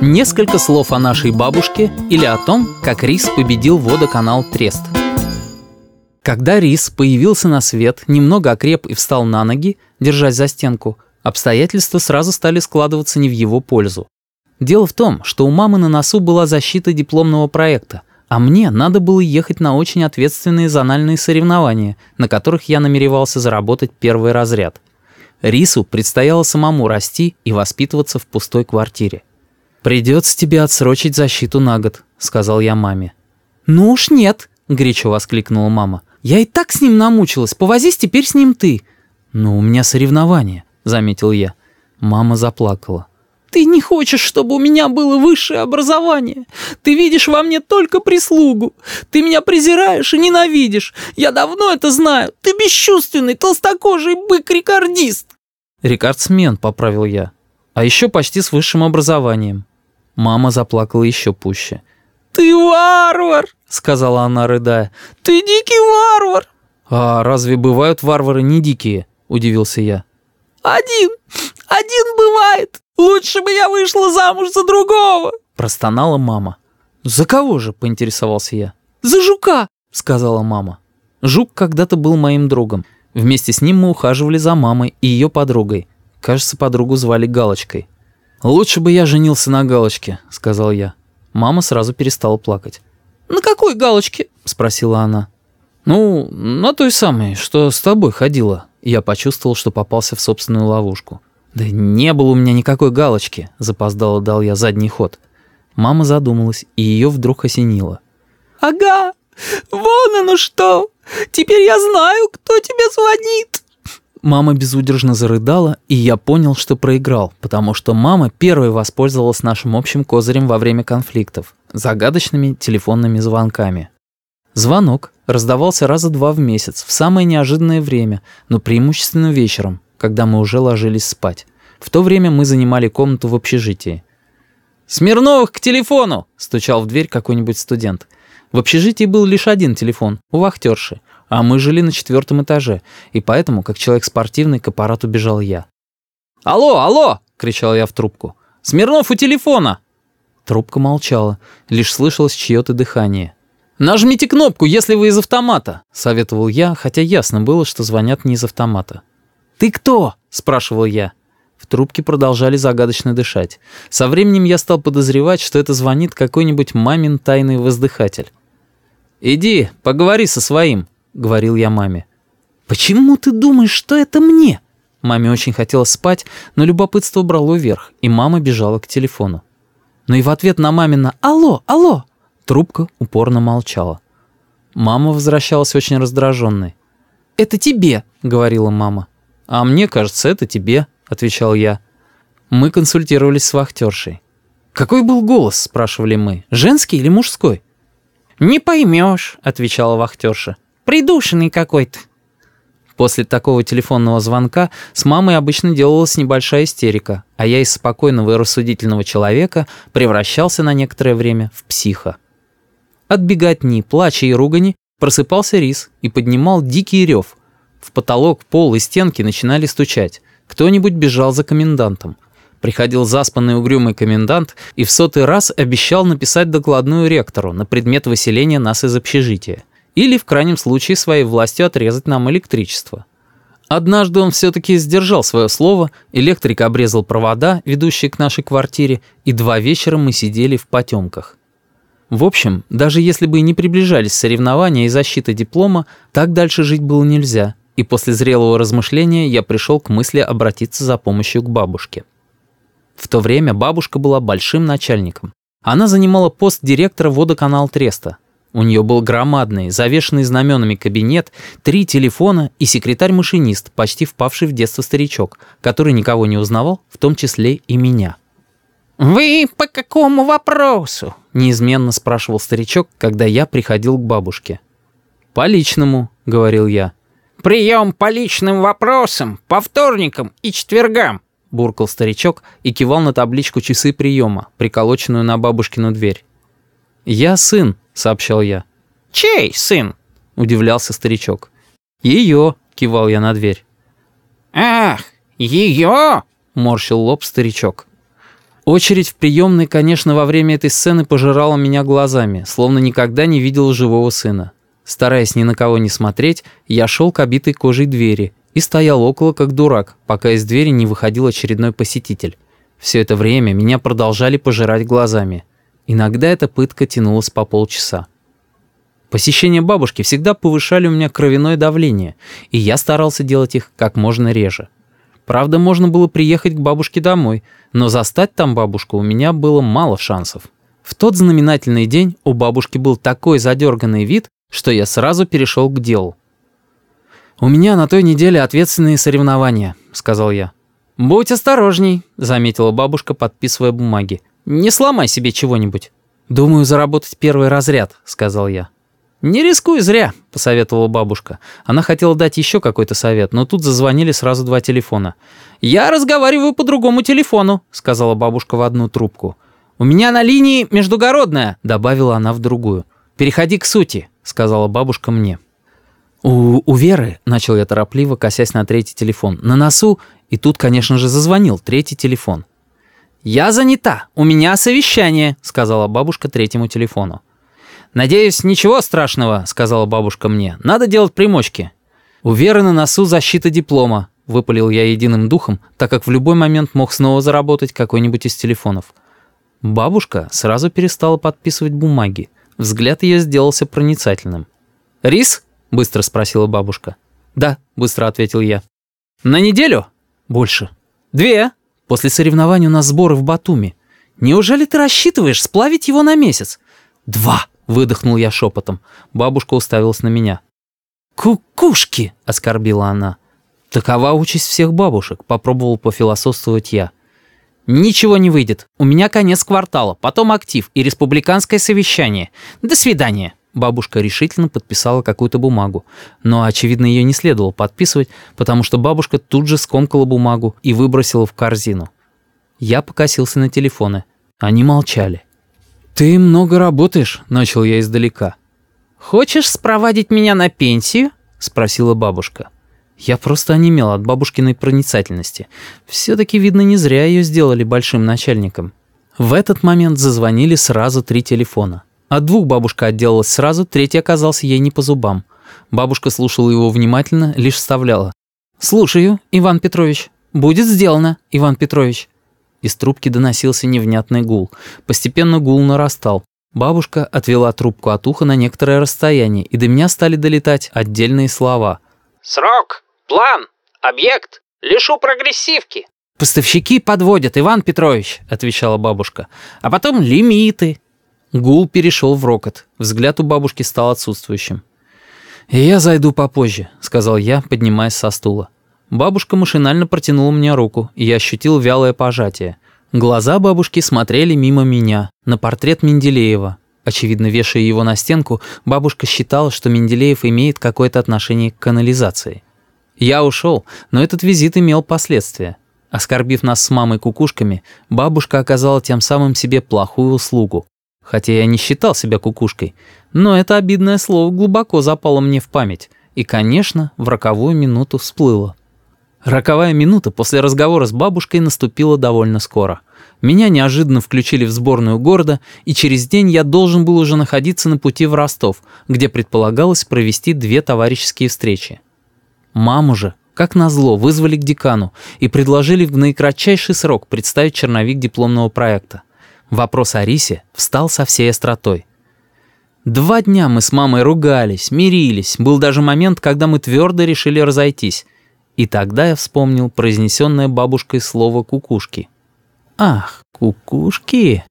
Несколько слов о нашей бабушке или о том, как Рис победил водоканал Трест. Когда Рис появился на свет, немного окреп и встал на ноги, держась за стенку, обстоятельства сразу стали складываться не в его пользу. Дело в том, что у мамы на носу была защита дипломного проекта, а мне надо было ехать на очень ответственные зональные соревнования, на которых я намеревался заработать первый разряд. Рису предстояло самому расти и воспитываться в пустой квартире. «Придется тебе отсрочить защиту на год», — сказал я маме. «Ну уж нет», — горячо воскликнула мама. «Я и так с ним намучилась, повозись теперь с ним ты». «Ну, у меня соревнования», — заметил я. Мама заплакала. «Ты не хочешь, чтобы у меня было высшее образование. Ты видишь во мне только прислугу. Ты меня презираешь и ненавидишь. Я давно это знаю. Ты бесчувственный, толстокожий бык-рекордист». «Рекордсмен», — поправил я. «А еще почти с высшим образованием». Мама заплакала еще пуще. «Ты варвар!» — сказала она, рыдая. «Ты дикий варвар!» «А разве бывают варвары не дикие?» — удивился я. «Один! Один бывает! Лучше бы я вышла замуж за другого!» Простонала мама. «За кого же?» — поинтересовался я. «За жука!» — сказала мама. Жук когда-то был моим другом. Вместе с ним мы ухаживали за мамой и ее подругой. Кажется, подругу звали Галочкой. «Лучше бы я женился на Галочке», — сказал я. Мама сразу перестала плакать. «На какой Галочке?» — спросила она. «Ну, на той самой, что с тобой ходила». Я почувствовал, что попался в собственную ловушку. «Да не было у меня никакой галочки», — запоздало дал я задний ход. Мама задумалась, и ее вдруг осенило. «Ага, вон оно что! Теперь я знаю, кто тебе звонит!» Мама безудержно зарыдала, и я понял, что проиграл, потому что мама первой воспользовалась нашим общим козырем во время конфликтов — загадочными телефонными звонками. Звонок раздавался раза два в месяц, в самое неожиданное время, но преимущественно вечером, когда мы уже ложились спать. В то время мы занимали комнату в общежитии. «Смирновых к телефону!» — стучал в дверь какой-нибудь студент. В общежитии был лишь один телефон, у вахтерши, а мы жили на четвертом этаже, и поэтому, как человек спортивный, к аппарату бежал я. «Алло, алло!» — кричал я в трубку. «Смирнов у телефона!» Трубка молчала, лишь слышалось чье-то дыхание. «Нажмите кнопку, если вы из автомата», — советовал я, хотя ясно было, что звонят не из автомата. «Ты кто?» — спрашивал я. В трубке продолжали загадочно дышать. Со временем я стал подозревать, что это звонит какой-нибудь мамин тайный воздыхатель. «Иди, поговори со своим», — говорил я маме. «Почему ты думаешь, что это мне?» Маме очень хотелось спать, но любопытство брало вверх, и мама бежала к телефону. Но и в ответ на мамина «Алло, алло!» Трубка упорно молчала. Мама возвращалась очень раздраженной. «Это тебе», — говорила мама. «А мне кажется, это тебе», — отвечал я. Мы консультировались с вахтершей. «Какой был голос?» — спрашивали мы. «Женский или мужской?» «Не поймешь», — отвечала вахтерша. «Придушенный какой-то». После такого телефонного звонка с мамой обычно делалась небольшая истерика, а я из спокойного и рассудительного человека превращался на некоторое время в психа. От беготни, плача и ругани просыпался рис и поднимал дикий рев. В потолок, пол и стенки начинали стучать. Кто-нибудь бежал за комендантом. Приходил заспанный угрюмый комендант и в сотый раз обещал написать докладную ректору на предмет выселения нас из общежития. Или, в крайнем случае, своей властью отрезать нам электричество. Однажды он все-таки сдержал свое слово, электрик обрезал провода, ведущие к нашей квартире, и два вечера мы сидели в потемках. В общем, даже если бы и не приближались соревнования и защита диплома, так дальше жить было нельзя, и после зрелого размышления я пришел к мысли обратиться за помощью к бабушке. В то время бабушка была большим начальником. Она занимала пост директора водоканал Треста. У нее был громадный, завешенный знаменами кабинет, три телефона и секретарь-машинист, почти впавший в детство старичок, который никого не узнавал, в том числе и меня. «Вы по какому вопросу?» — неизменно спрашивал старичок, когда я приходил к бабушке. «По личному», — говорил я. «Прием по личным вопросам, по вторникам и четвергам», — буркал старичок и кивал на табличку часы приема, приколоченную на бабушкину дверь. «Я сын», — сообщал я. «Чей сын?» — удивлялся старичок. «Ее», — кивал я на дверь. «Ах, ее?» — морщил лоб старичок. Очередь в приемной, конечно, во время этой сцены пожирала меня глазами, словно никогда не видел живого сына. Стараясь ни на кого не смотреть, я шел к обитой кожей двери и стоял около как дурак, пока из двери не выходил очередной посетитель. Все это время меня продолжали пожирать глазами. Иногда эта пытка тянулась по полчаса. Посещения бабушки всегда повышали у меня кровяное давление, и я старался делать их как можно реже. Правда, можно было приехать к бабушке домой, но застать там бабушку у меня было мало шансов. В тот знаменательный день у бабушки был такой задерганный вид, что я сразу перешел к делу. «У меня на той неделе ответственные соревнования», — сказал я. «Будь осторожней», — заметила бабушка, подписывая бумаги. «Не сломай себе чего-нибудь». «Думаю, заработать первый разряд», — сказал я. «Не рискуй зря», — посоветовала бабушка. Она хотела дать еще какой-то совет, но тут зазвонили сразу два телефона. «Я разговариваю по другому телефону», — сказала бабушка в одну трубку. «У меня на линии междугородная», — добавила она в другую. «Переходи к сути», — сказала бабушка мне. «У, у Веры», — начал я торопливо, косясь на третий телефон, — «на носу...» И тут, конечно же, зазвонил третий телефон. «Я занята, у меня совещание», — сказала бабушка третьему телефону. «Надеюсь, ничего страшного», — сказала бабушка мне. «Надо делать примочки». «У на носу защита диплома», — выпалил я единым духом, так как в любой момент мог снова заработать какой-нибудь из телефонов. Бабушка сразу перестала подписывать бумаги. Взгляд ее сделался проницательным. «Рис?» — быстро спросила бабушка. «Да», — быстро ответил я. «На неделю?» «Больше». «Две?» «После соревнований у нас сборы в Батуми. Неужели ты рассчитываешь сплавить его на месяц?» «Два», Выдохнул я шепотом. Бабушка уставилась на меня. «Кукушки!» — оскорбила она. «Такова участь всех бабушек», — попробовал пофилософствовать я. «Ничего не выйдет. У меня конец квартала, потом актив и республиканское совещание. До свидания». Бабушка решительно подписала какую-то бумагу. Но, очевидно, ее не следовало подписывать, потому что бабушка тут же скомкала бумагу и выбросила в корзину. Я покосился на телефоны. Они молчали. «Ты много работаешь», — начал я издалека. «Хочешь спровадить меня на пенсию?» — спросила бабушка. Я просто онемел от бабушкиной проницательности. Все-таки, видно, не зря ее сделали большим начальником. В этот момент зазвонили сразу три телефона. От двух бабушка отделалась сразу, третий оказался ей не по зубам. Бабушка слушала его внимательно, лишь вставляла. «Слушаю, Иван Петрович. Будет сделано, Иван Петрович». Из трубки доносился невнятный гул. Постепенно гул нарастал. Бабушка отвела трубку от уха на некоторое расстояние, и до меня стали долетать отдельные слова. «Срок! План! Объект! Лишу прогрессивки!» «Поставщики подводят, Иван Петрович», — отвечала бабушка. «А потом лимиты». Гул перешел в рокот. Взгляд у бабушки стал отсутствующим. «Я зайду попозже», — сказал я, поднимаясь со стула. Бабушка машинально протянула мне руку, и я ощутил вялое пожатие. Глаза бабушки смотрели мимо меня, на портрет Менделеева. Очевидно, вешая его на стенку, бабушка считала, что Менделеев имеет какое-то отношение к канализации. Я ушел, но этот визит имел последствия. Оскорбив нас с мамой кукушками, бабушка оказала тем самым себе плохую услугу. Хотя я не считал себя кукушкой, но это обидное слово глубоко запало мне в память и, конечно, в роковую минуту всплыло. Роковая минута после разговора с бабушкой наступила довольно скоро. Меня неожиданно включили в сборную города, и через день я должен был уже находиться на пути в Ростов, где предполагалось провести две товарищеские встречи. Маму же, как назло, вызвали к декану и предложили в наикратчайший срок представить черновик дипломного проекта. Вопрос о Рисе встал со всей остротой. Два дня мы с мамой ругались, мирились, был даже момент, когда мы твердо решили разойтись – и тогда я вспомнил произнесенное бабушкой слово «кукушки». «Ах, кукушки!»